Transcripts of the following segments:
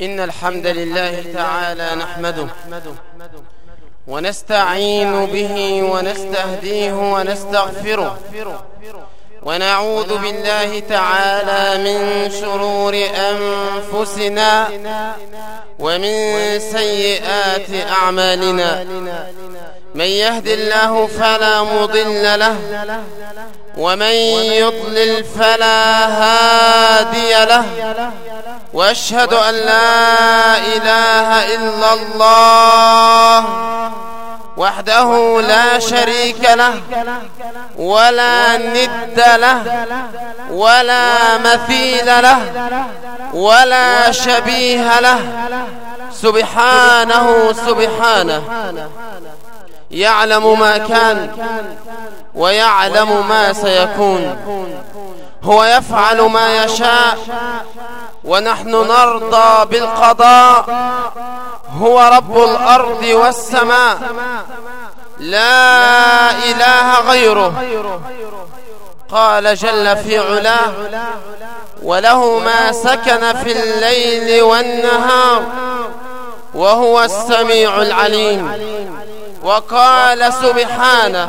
إن الحمد لله تعالى نحمده. ونستعين به ونستهديه ونستغفره. ونعوذ بالله تعالى من شرور أنفسنا ومن سيئات أعمالنا. من يهد الله فلا مضل له ومن يضلل فلا هادي له. وأشهد أن لا إله إلا الله وحده لا شريك له ولا ند له ولا مثيل له ولا شبيه له سبحانه سبحانه يعلم ما كان ويعلم ما سيكون هو يفعل ما يشاء ونحن نرضى بالقضاء هو رب الأرض والسماء. لا إله غيره. قال جل في علاه وله ما سكن في الليل والنهار وهو السميع العليم. وقال سبحانه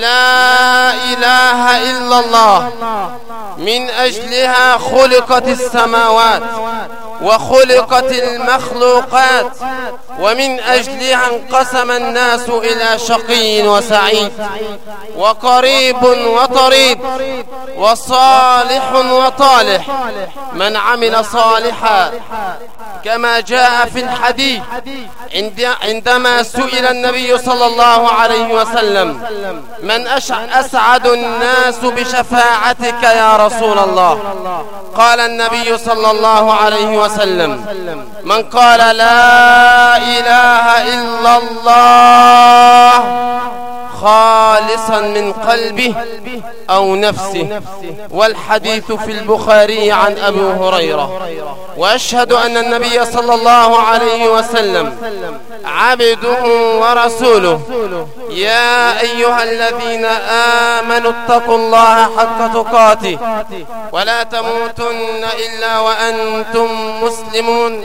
لا إله إلا الله. من أجلها خلقت السماوات. وخلقت المخلوقات. ومن أجلها انقسم الناس إلى شقي وسعيد. وقريب وطريب. وصالح وطالح. من عمل صالحا. كما جاء في الحديث. عندما سئل النبي صلى الله عليه وسلم. من أسعد الناس بشفاعتك يا رسول الله؟ قال النبي صلى الله عليه وسلم. من قال لا إله إلا الله خالصا من قلبه أو نفسه. والحديث في البخاري عن أبي هريرة. وأشهد أن النبي صلى الله عليه وسلم عبده ورسوله. يا أيها الذين آمنوا اتقوا الله حق تقاته. ولا تموتن إلا وأنتم مسلمون.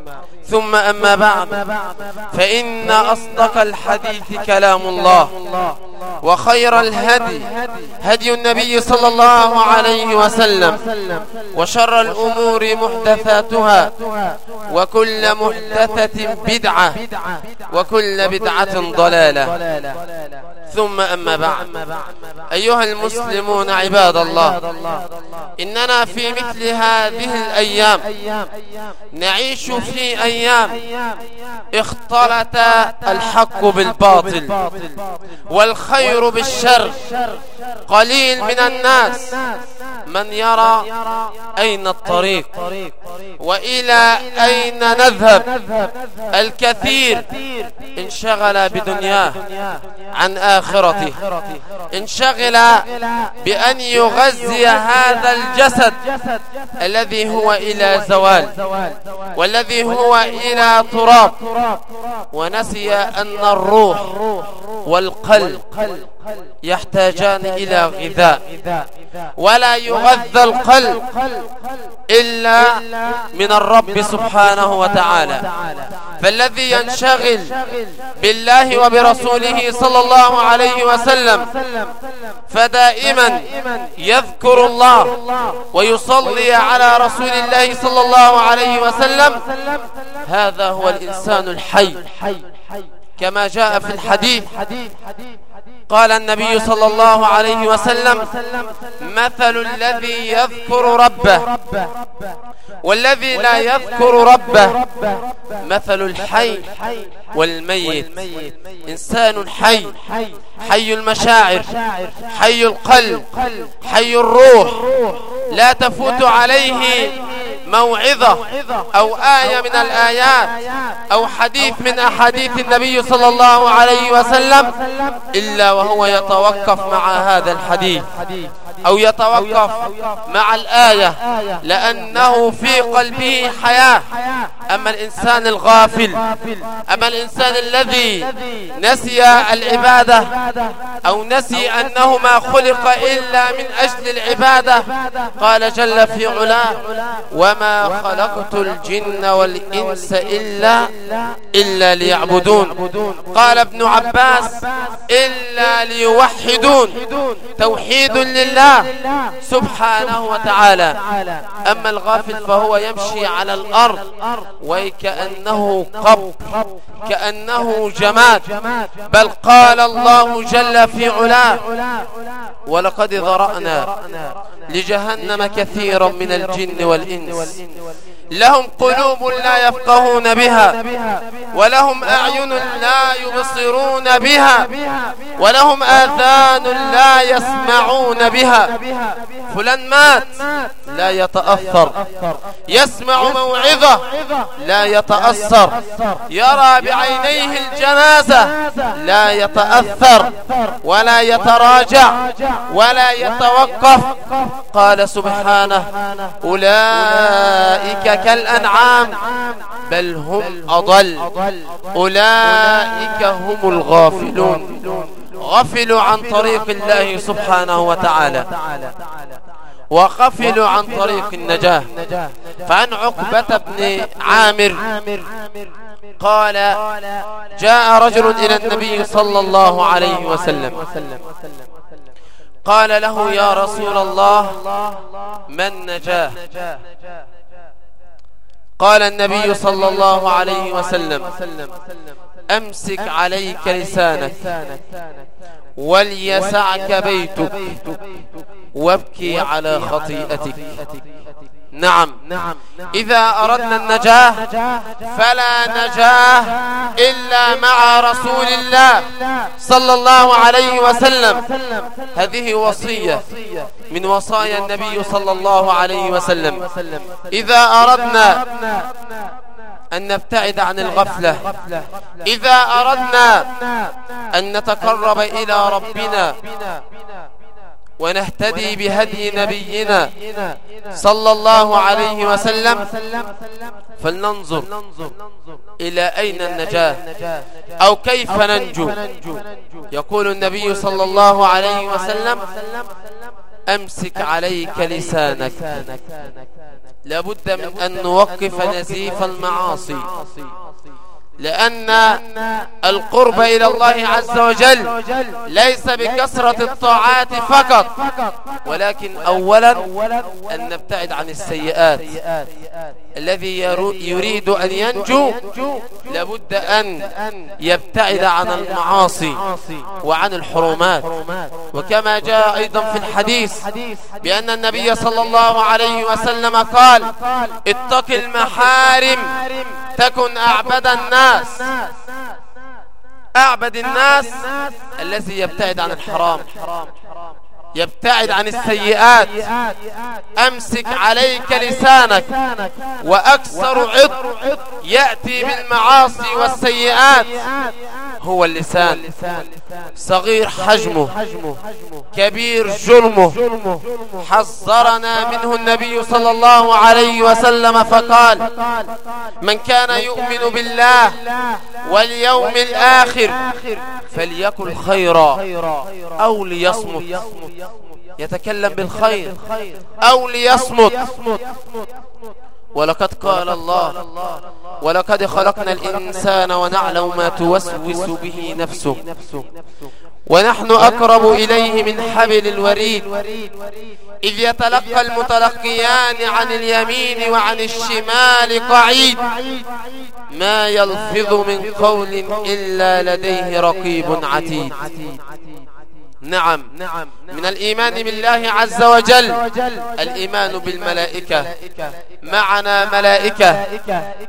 ثم أما بعد فإن أصدق الحديث كلام الله وخير الهدي هدي النبي صلى الله عليه وسلم وشر الأمور محدثاتها وكل محدثة بدعة وكل بدعة ضلالة. ثم أما بعد أيها المسلمون عباد الله إننا في مثل هذه الأيام نعيش في أيام اختلط الحق بالباطل والخير بالشر قليل من الناس من يرى أين الطريق وإلى أين نذهب؟ الكثير انشغل بدنياه. عن آخرته انشغل بأن يغذي هذا الجسد الذي هو إلى زوال والذي هو إلى تراب ونسي أن الروح والقلب يحتاجان إلى غذاء. ولا يغذى القلب إلا من الرب سبحانه وتعالى. فالذي ينشغل بالله وبرسوله صلى الله عليه وسلم. فدائما يذكر الله ويصلي على رسول الله صلى الله عليه وسلم. هذا هو الإنسان الحي. كما جاء في الحديث. قال النبي صلى الله عليه وسلم مثل الذي يذكر ربه. والذي لا يذكر ربه. مثل الحي والميت. إنسان حي. حي. المشاعر. حي القلب. حي الروح. لا تفوت عليه موعظة أو آية من الآيات أو حديث من أحاديث النبي صلى الله عليه وسلم إلا وهو يتوقف مع هذا الحديث. أو يتوقف مع الآية لأنه في قلبه حياة. أما الإنسان الغافل أما الإنسان الذي نسي العبادة أو نسي أنه ما خلق إلا من أجل العبادة قال جل في علاه وما خلقت الجن والإنس إلا إلا ليعبدون قال ابن عباس إلا ليوحدون. توحيد لله سبحانه وتعالى. أما الغافل فهو يمشي على الأرض وكأنه قبر كأنه جماد. بل قال الله جل في علاه ولقد ذرأنا لجهنم كثيرا من الجن والإنس. لهم قلوب لا يفقهون بها. ولهم أعين لا يبصرون بها. ولهم آذان لا يسمعون بها. فلان مات. لا يتأثر. يسمع موعظة. لا يتأثر. يرى بعينيه الجنازة. لا يتأثر. ولا يتراجع. ولا يتوقف. قال سبحانه أولئك كالأنعام بل هم أضل. أولئك هم الغافلون. غفلوا عن طريق الله سبحانه وتعالى. وغفلوا عن طريق النجاة. فعن عقبة بن عامر قال جاء رجل إلى النبي صلى الله عليه وسلم. قال له يا رسول الله من نجاة؟ قال النبي صلى الله عليه وسلم أمسك عليك لسانك وليسعك بيتك وابكي على خطيئتك. نعم. إذا أردنا النجاة فلا نجاة إلا مع رسول الله صلى الله عليه وسلم. هذه وصية من وصايا النبي صلى الله عليه وسلم. إذا أردنا أن نبتعد عن الغفلة إذا أردنا أن نتقرب إلى ربنا ونهتدي بهدي نبينا صلى الله عليه وسلم. فلننظر إلى أين النجاة. أو كيف ننجو. يقول النبي صلى الله عليه وسلم أمسك عليك لسانك. لابد من أن نوقف نزيف المعاصي. لأن القرب إلى الله عز وجل ليس بكثرة الطاعات فقط. ولكن أولا أن نبتعد عن السيئات. الذي يريد أن ينجو لابد أن يبتعد عن المعاصي وعن الحرمات. وكما جاء أيضا في الحديث بأن النبي صلى الله عليه وسلم قال اتق المحارم تكن أعبد الناس. أعبد الناس الذي يبتعد عن الحرام. يبتعد عن السيئات. أمسك عليك لسانك. وأكثر عط يأتي بالمعاصي والسيئات. هو اللسان. صغير حجمه. كبير جرمه حذرنا منه النبي صلى الله عليه وسلم فقال من كان يؤمن بالله واليوم الآخر فليكن خيرا أو ليصمت. يتكلم بالخير أو ليصمت. ولقد قال الله. ولقد خلقنا الإنسان ونعلم ما توسوس به نفسه. ونحن أقرب إليه من حبل الوريد. إذ يتلقى المتلقيان عن اليمين وعن الشمال قعيد. ما يلفظ من قول إلا لديه رقيب عتيد. نعم. من الإيمان بالله عز وجل. الإيمان بالملائكة. معنا ملائكة.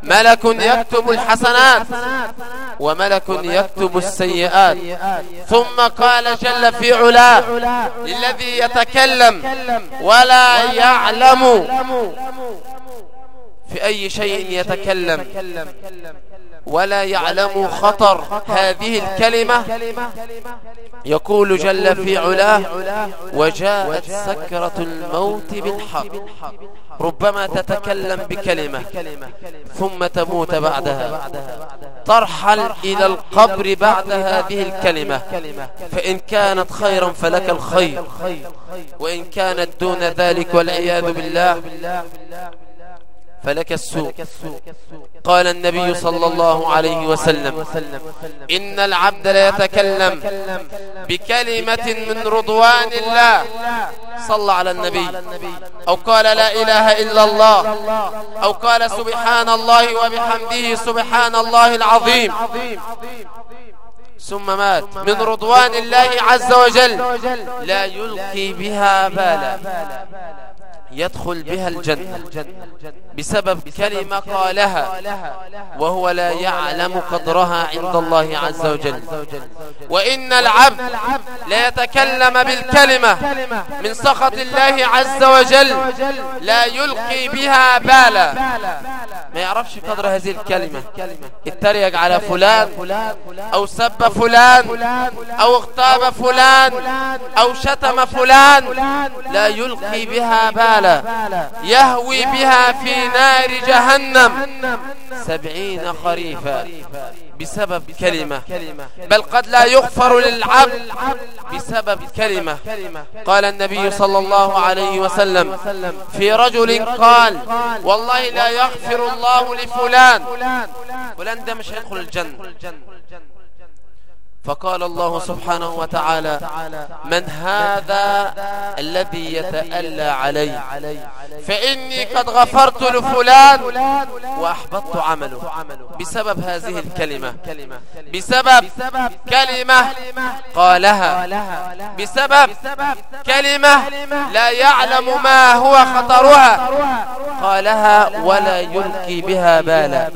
ملك يكتب الحسنات. وملك يكتب السيئات. ثم قال جل في علاه للذي يتكلم. ولا يعلم. في أي شيء يتكلم. ولا يعلم خطر هذه الكلمة. يقول جل في علاه وجاءت سكرة الموت بالحق. ربما تتكلم بكلمة. ثم تموت بعدها. ترحل إلى القبر بعد هذه الكلمة. فإن كانت خيرا فلك الخير. وإن كانت دون ذلك والعياذ بالله. فلك السوء. قال النبي صلى الله عليه وسلم إن العبد لا يتكلم بكلمة من رضوان الله. صلى على النبي. أو قال لا إله إلا الله. أو قال سبحان الله وبحمده سبحان الله العظيم. ثم مات. من رضوان الله عز وجل. لا يلقي بها بالا. يدخل بها الجنة بسبب كلمة قالها وهو لا يعلم قدرها عند الله عز وجل. وإن العبد لا يتكلم بالكلمة من سخط الله عز وجل لا يلقي بها بالا. ما يعرفش قدر هذه الكلمة. اتريق على فلان أو سب فلان أو اغتاب فلان أو شتم فلان. لا يلقي بها بالا. يهوي بها في نار جهنم. سبعين خريفا. بسبب كلمة. بل قد لا يغفر للعبد بسبب كلمة. قال النبي صلى الله عليه وسلم في رجل قال والله لا يغفر الله لفلان. فلان. ده مش هيدخل الجنة. فقال الله سبحانه وتعالى من هذا الذي يتألى علي? فإني قد غفرت لفلان وأحبطت عمله. بسبب هذه الكلمة. بسبب كلمة قالها. بسبب كلمة لا يعلم ما هو خطرها. قالها ولا يلقي بها بالا.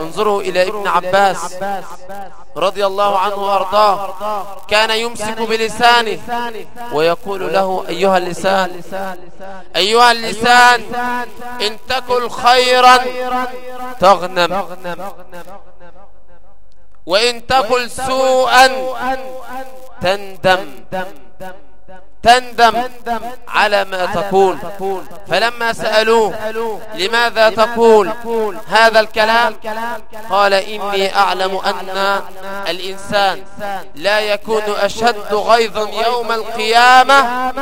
انظروا إلى ابن عباس. رضي الله عنه وأرضاه كان يمسك بلسانه ويقول له أيها اللسان أيها اللسان. إن تكن خيرا تغنم. وإن تقل سوءا تندم. تندم على ما تقول. فلما سألوه لماذا تقول هذا الكلام؟ قال إني أعلم أن الإنسان لا يكون أشد غيظا يوم القيامة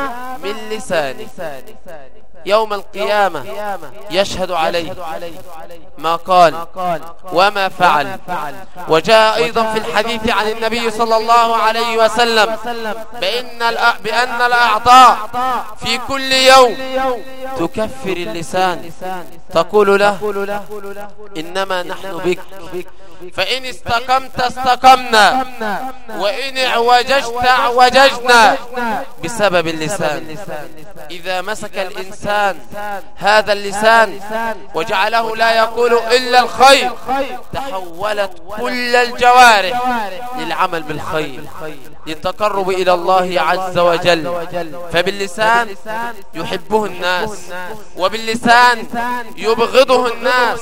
من لسانه. يوم القيامة يشهد عليه ما قال وما فعل. وجاء أيضا في الحديث عن النبي صلى الله عليه وسلم بأن, بأن الأعضاء في كل يوم تكفر اللسان. تقول له إنما نحن بك. فإن استقمت استقمنا. وإن اعوججت اعوججنا. بسبب اللسان. إذا مسك الإنسان هذا اللسان وجعله لا يقول إلا الخير تحولت كل الجوارح للعمل بالخير للتقرب إلى الله عز وجل. فباللسان يحبه الناس وباللسان يبغضه الناس.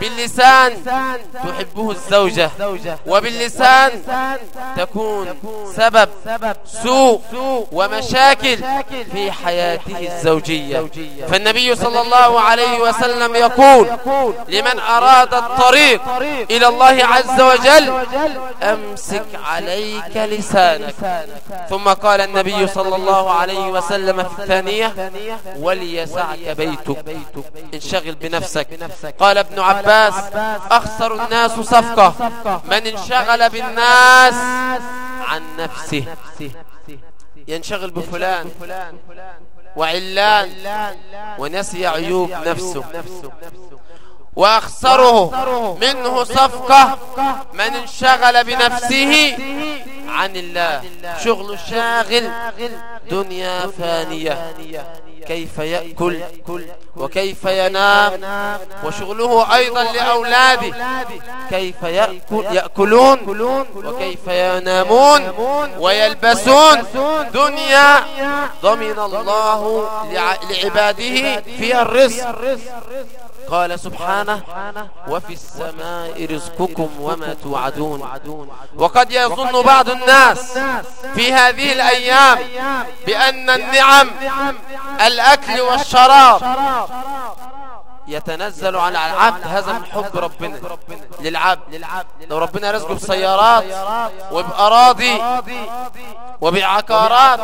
باللسان تحبه تحبه الزوجة وباللسان تكون سبب سوء ومشاكل في حياته الزوجية. فالنبي صلى الله عليه وسلم يقول لمن أراد الطريق إلى الله عز وجل أمسك عليك لسانك. ثم قال النبي صلى الله عليه وسلم في الثانية وليسعك بيتك. انشغل بنفسك. قال ابن عباس أخسر الناس صفقة. من انشغل بالناس عن نفسه. ينشغل بفلان وعلان ونسي عيوب نفسه. وأخسره منه صفقة. من انشغل بنفسه عن الله. شغل شاغل. دنيا فانية. كيف يأكل وكيف ينام وشغله أيضا لأولاده. كيف يأكل يأكلون وكيف ينامون ويلبسون. دنيا ضمن الله لعباده فيها الرزق. قال سبحانه وفي السماء رزقكم وما توعدون. وقد يظن بعض الناس في هذه الأيام بأن النعم الأكل والشراب يتنزل على العبد هذا من حب ربنا للعبد. لو ربنا رزقه بسيارات وبأراضي وبعقارات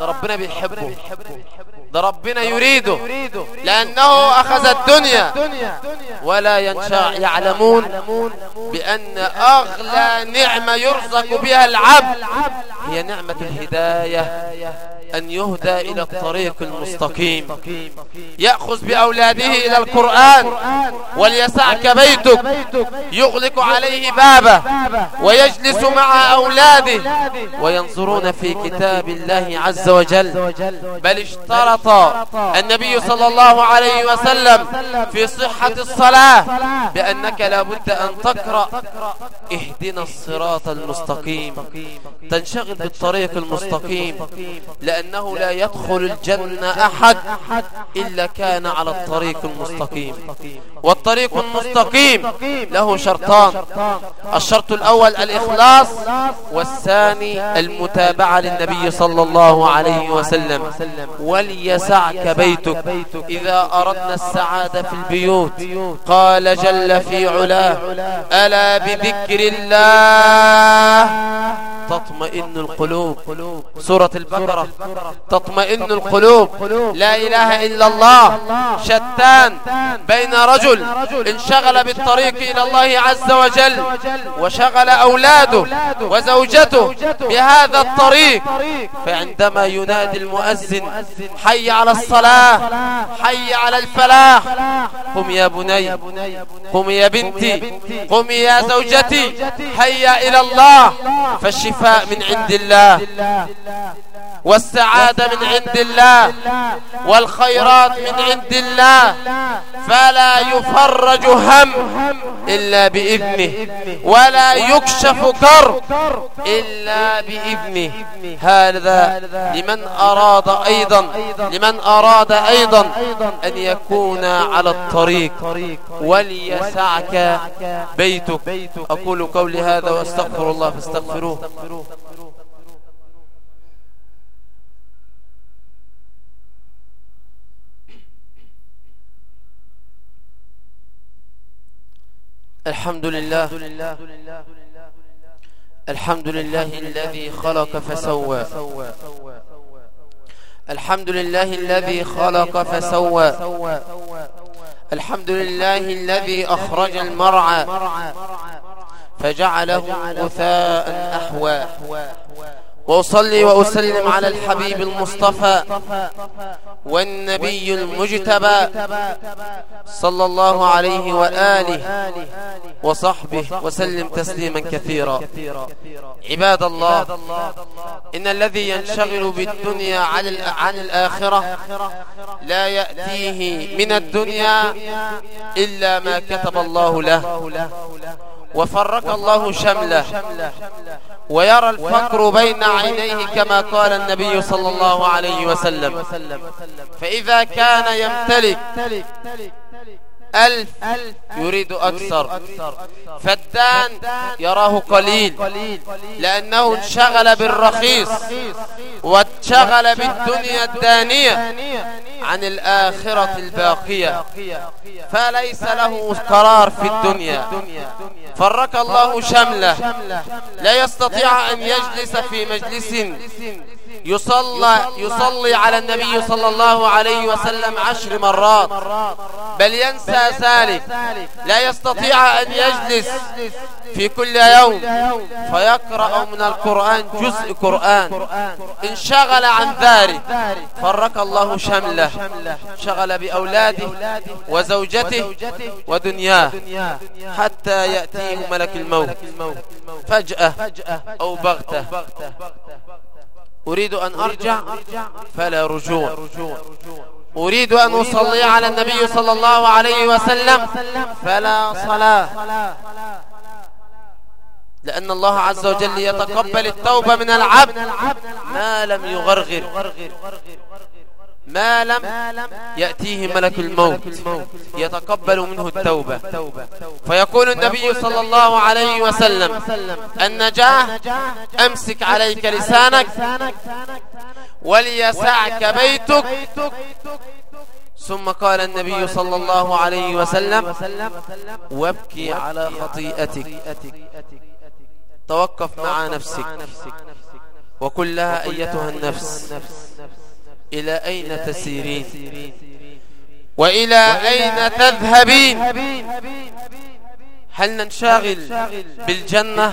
ربنا بيحبه. ده ربنا يريده. لأنه أخذ الدنيا. ولا ينشاء يعلمون بأن أغلى نعمة يرزق بها العبد. هي نعمة الهداية أن يهدى إلى الطريق المستقيم. يأخذ بأولاده إلى القرآن وليسعك بيتك يغلق عليه بابه ويجلس مع أولاده وينظرون في كتاب الله عز وجل. بل اشترط النبي صلى الله عليه وسلم في صحة الصلاة بأنك لابد أن تقرأ اهدنا الصراط المستقيم. تنشغل بالطريق المستقيم. لأنه لا يدخل الجنة أحد إلا كان على الطريق المستقيم. والطريق المستقيم له شرطان. الشرط الأول الإخلاص والثاني المتابعة للنبي صلى الله عليه وسلم. وليسعك بيتك. إذا أردنا السعادة في البيوت. قال جل في علاه. ألا بذكر الله. تطمئن القلوب. سورة البقرة. تطمئن القلوب. لا إله إلا الله. شتان. بين رجل. انشغل بالطريق إلى الله عز وجل. وشغل أولاده وزوجته بهذا الطريق. فعندما ينادي المؤذن حي على الصلاة. حي على الفلاح. قم يا بني. قم يا بنتي. قم يا زوجتي. هيا إلى الله. فالشفاء من عند الله. والسعادة من عند الله. والخيرات من عند الله. فلا يفرج هم إلا بإذنه. ولا يكشف كر إلا بإذنه. هذا لمن أراد أيضا لمن أراد أيضا أن يكون على الطريق. وليسعك بيتك. أقول قولي هذا وأستغفر الله فاستغفروه. الحمد لله. الحمد لله الذي خلق فسوى. الحمد لله الذي خلق فسوى. الحمد لله الذي أخرج المرعى فجعله غثاء أحوى. وأصلي وأسلم على الحبيب المصطفى والنبي المجتبى صلى الله عليه وآله وصحبه وسلم تسليما كثيرا. عباد الله إن الذي ينشغل بالدنيا عن الآخرة لا يأتيه من الدنيا إلا ما كتب الله له. وفرق الله شمله. ويرى الفقر بين عينيه كما قال النبي صلى الله عليه وسلم. فإذا كان يمتلك ألف يريد أكثر. فالدان يراه قليل لأنه انشغل بالرخيص وانشغل بالدنيا الدانية عن الآخرة الباقية. فليس له قرار في الدنيا. فرك الله شمله. لا يستطيع أن يجلس في مجلس. يصلى, يصلي على النبي صلى الله عليه وسلم عشر مرات. بل ينسى ذلك. لا يستطيع أن يجلس في كل يوم. فيقرأ من القرآن جزء قرآن. انشغل عن ذلك فرق الله شمله. شغل بأولاده وزوجته ودنياه. حتى يأتيه ملك الموت. فجأة أو بغتة. أريد أن أرجع فلا رجوع. أريد أن أصلي على النبي صلى الله عليه وسلم. فلا صلاة. لأن الله عز وجل يتقبل التوبة من العبد ما لم يغرغر. ما لم يأتيه ملك الموت يتقبل منه التوبة. فيقول النبي صلى الله عليه وسلم النجاة أمسك عليك لسانك وليسعك بيتك. ثم قال النبي صلى الله عليه وسلم وابكي على خطيئتك. توقف مع نفسك. وقل لها أيتها النفس. إلى أين تسيرين؟ وإلى أين تذهبين؟ هل ننشغل بالجنة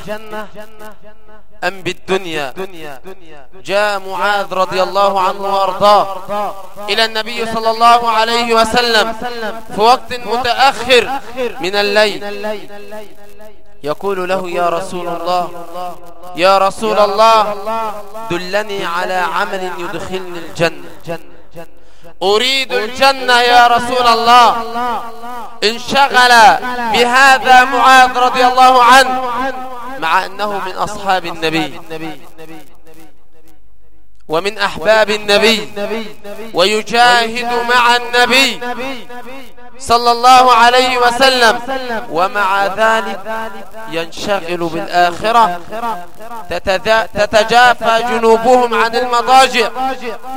أم بالدنيا؟ جاء معاذ رضي الله عنه وأرضاه إلى النبي صلى الله عليه وسلم في وقت متأخر من الليل. يقول له يا رسول الله يا رسول الله دلني على عمل يدخلني الجنة. أريد الجنة يا رسول الله. انشغل بهذا معاذ رضي الله عنه مع أنه من أصحاب النبي. ومن أحباب النبي ويجاهد مع النبي صلى الله عليه وسلم ومع ذلك ينشغل بالآخرة تتجافى جنوبهم عن المضاجع.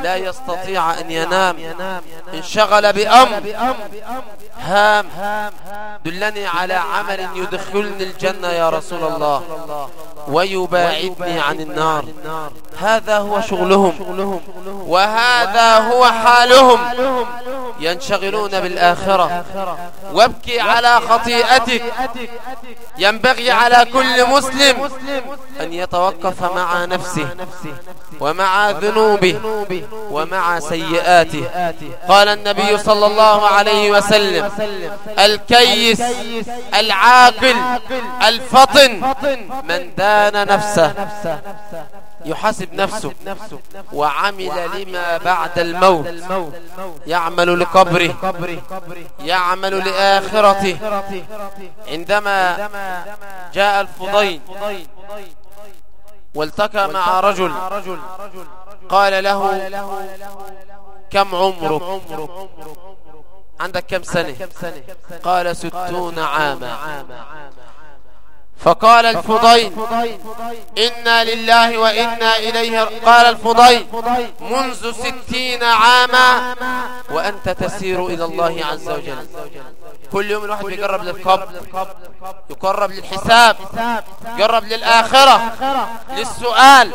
لا يستطيع أن ينام. انشغل بأمر هام. دلني على عمل يدخلني الجنة يا رسول الله ويباعدني عن النار. هذا هو شغلهم. وهذا هو حالهم ينشغلون بالآخرة. وابكي على خطيئتك. ينبغي على كل مسلم أن يتوقف مع نفسه ومع ذنوبه ومع سيئاته. قال النبي صلى الله عليه وسلم الكيس العاقل الفطن من دان نفسه. يحاسب نفسه وعمل لما بعد الموت. يعمل لقبره. يعمل لآخرته. عندما جاء الفضيل والتقى مع رجل. قال له كم عمرك؟ عندك كم سنة؟ قال ستون عاما. فقال الفضيل إنا لله وإنا إليه قال الفضيل منذ ستين عاما وأنت تسير إلى الله عز وجل. كل يوم الواحد بيقرب للقبر يقرب للحساب يقرب للآخرة للسؤال.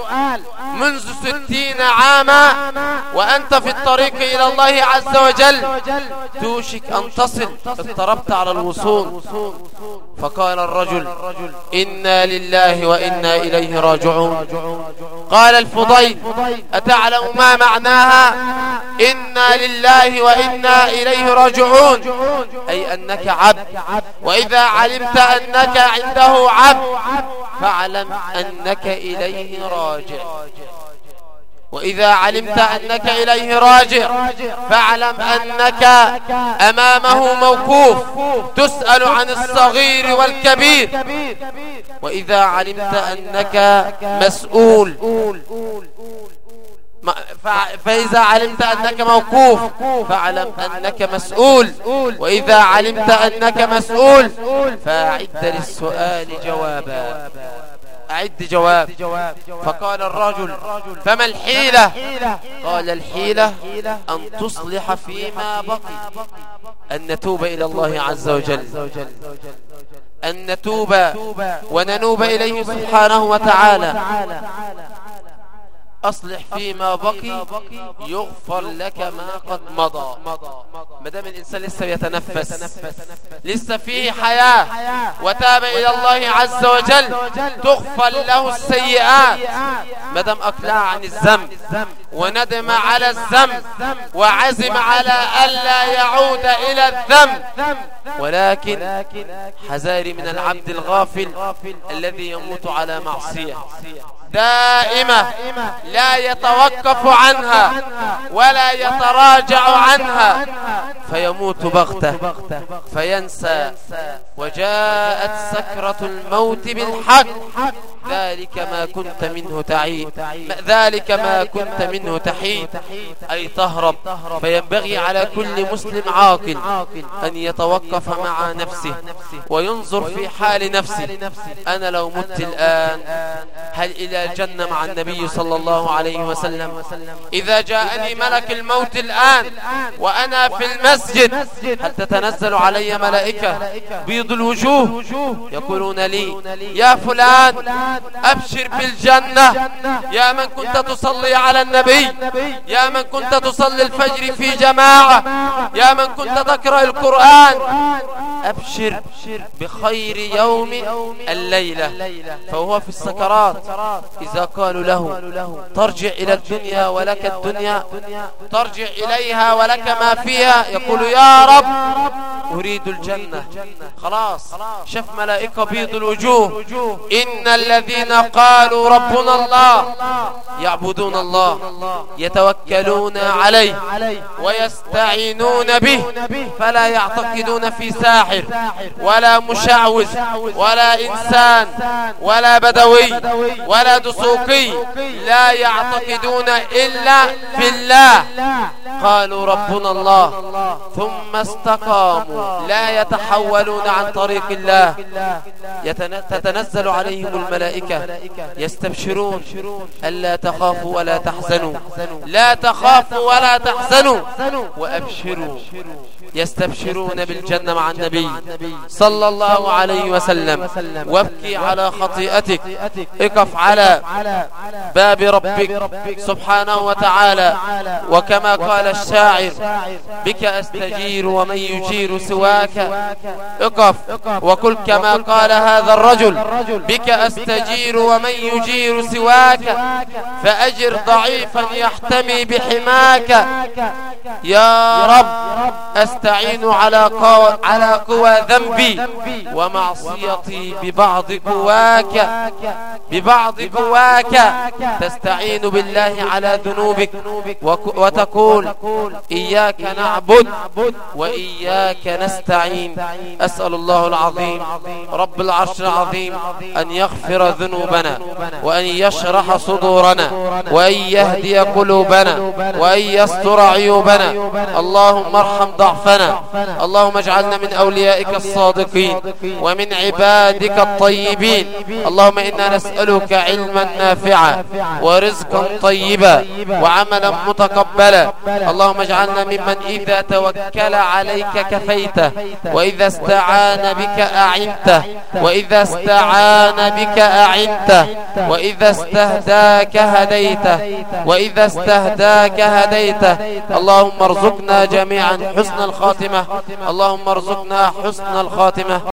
منذ ستين عاما وأنت في الطريق إلى الله عز وجل توشك أن تصل اضطربت على الوصول. فقال الرجل إنا لله وإنا إليه راجعون. قال الفضيل أتعلم ما معناها إنا لله وإنا إليه راجعون؟ أي أنك عبد. وإذا علمت أنك عنده عبد فاعلم أنك إليه راجع. وإذا علمت أنك إليه راجع فاعلم أنك أمامه موقوف. تسأل عن الصغير والكبير. وإذا علمت أنك مسؤول فإذا علمت أنك موقوف فاعلم أنك مسؤول. وإذا علمت أنك مسؤول فأعد للسؤال جوابا. أعد جواب. فقال الرجل فما الحيلة؟ قال الحيلة أن تصلح فيما بقي أن نتوب إلى الله عز وجل أن نتوب وننوب إليه سبحانه وتعالى. أصلح فيما بقي يغفر لك ما قد مضى. ما دام الإنسان لسه يتنفس لسه فيه حياة وتاب إلى الله عز وجل تغفر له السيئات. ما دام أقلع عن الذنب وندم على الذنب وعزم على ألا يعود إلى الذنب. ولكن حذاري من العبد الغافل الذي يموت على معصية. دائمة لا يتوقف عنها ولا يتراجع عنها. فيموت بغتة. فينسى. وجاءت سكرة الموت بالحق. ذلك ما كنت منه تعيد. ذلك ما كنت منه تحيد. أي تهرب. فينبغي على كل مسلم عاقل أن يتوقف مع نفسه وينظر في حال نفسه. أنا لو مت الآن هل إلى الجنة مع النبي صلى الله عليه وسلم. إذا جاءني ملك الموت الآن وأنا في المسجد هل تتنزل علي ملائكة؟ بيض الوجوه. يقولون لي يا فلان أبشر بالجنة. يا من كنت تصلي على النبي. يا من كنت تصلي الفجر في جماعة. يا من كنت تقرأ القرآن. أبشر بخير يوم الليلة. فهو في السكرات. إذا قالوا له ترجع إلى الدنيا ولك الدنيا ترجع إليها ولك ما فيها. يقول يا رب أريد الجنة. خلاص شف ملائكة بيض الوجوه. إن الذين قالوا ربنا الله يعبدون الله يتوكلون عليه ويستعينون به فلا يعتقدون في ساحر ولا مشعوذ ولا إنسان ولا بدوي ولا دسوقي لا يعتقدون إلا في الله قالوا ربنا الله. ثم استقاموا. لا يتحولون عن طريق الله. تتنزل عليهم الملائكة. يستبشرون. ألا تخافوا ولا تحزنوا. لا تخافوا ولا تحزنوا. وأبشروا. يستبشرون بالجنة مع النبي صلى الله عليه وسلم. وابكي على خطيئتك. اقف على باب ربك سبحانه وتعالى. وكما قال الشاعر بك أستجير ومن يجير سواك. اقف. وكل كما قال هذا الرجل بك أستجير ومن يجير سواك. فأجر ضعيفا يحتمي بحماك. يا رب أستعين على قوى, على قوى ذنبي ومعصيتي ببعض قواك ببعض قواك. تستعين بالله على ذنوبك وتقول إياك نعبد وإياك نستعين. أسأل الله العظيم رب العرش العظيم أن يغفر ذنوبنا وأن يشرح صدورنا وأن يهدي قلوبنا وأن يستر عيوبنا. اللهم ارحم ضعفنا اللهم اجعلنا من أوليائك الصادقين ومن عبادك الطيبين. اللهم إنا نسألك علما نافعا ورزقا طيبا وعملا متقبلا. اللهم اجعلنا ممن إذا توكل عليك كفيته وإذا استعان بك أعنته وإذا استعان بك أعنته وإذا استهداك هديته وإذا استهداك هديته اللهم ارزقنا جميعا حسن الخاتمة. اللهم ارزقنا حسن الخاتمة.